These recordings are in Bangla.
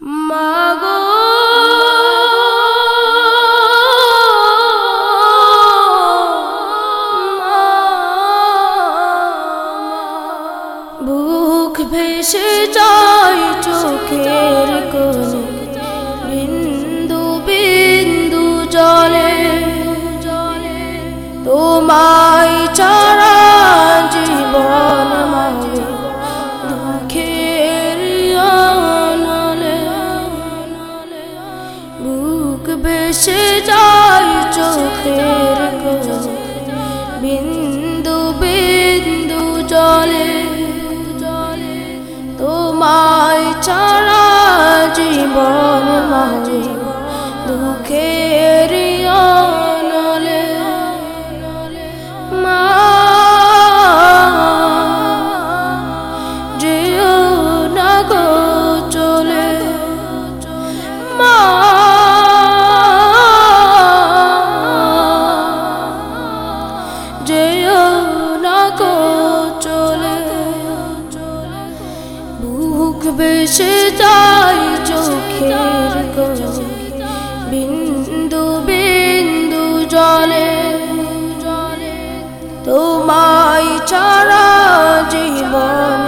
মাগো। বুক ভেসে যায় চোখের কোণে। যায় চোখের বিন্দু বিন্দু জলে জলে। তোমায় ছাড়া জীবন মাঝে দুঃখের যেও না গো চলে। বুক বেসে তাই চোখের বিন্দু বিন্দু জলে জলে। তোমায় ছাড়া জীবন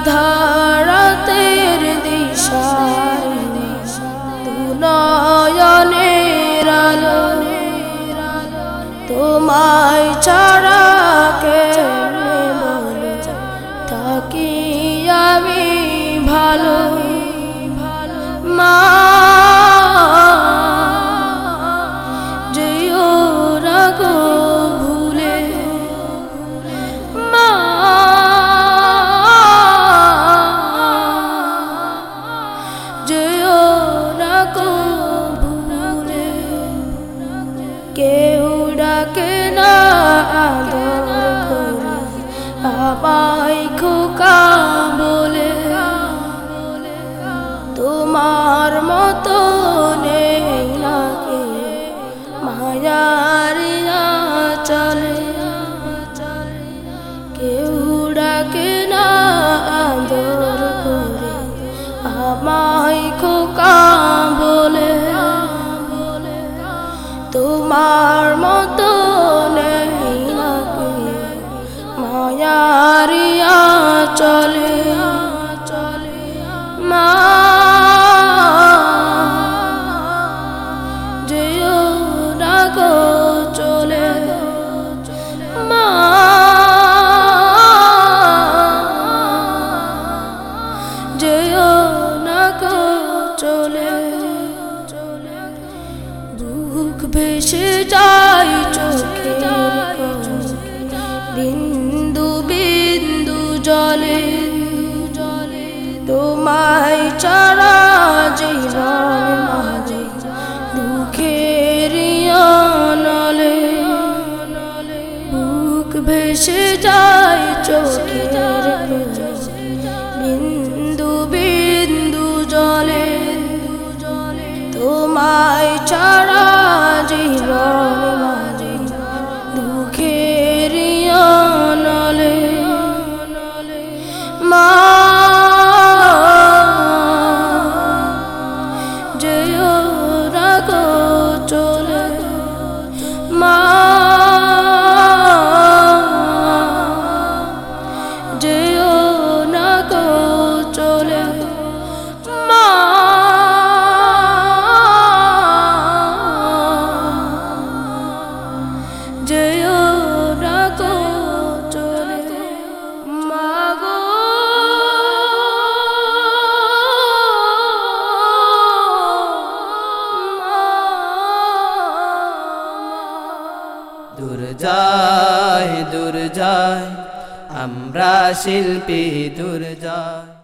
আধারাতের দিশারি দুনয়নের আলো তোমায় ছাড়া থাকি আমি ভালো মা না কেউ ডাকে না আদর করে। আমায় খোকা মায়ারিয়া চলে। মা যেও চলে। মা চলে। ভেসে যায় বিন্দু বিন্দু জলে জলে তোমায় চারা জীবন মাঝে দুঃখের নলে বুক ভেসে যায় চোখের দূর যায় দূর যায় আমরা শিল্পী দূর যায়।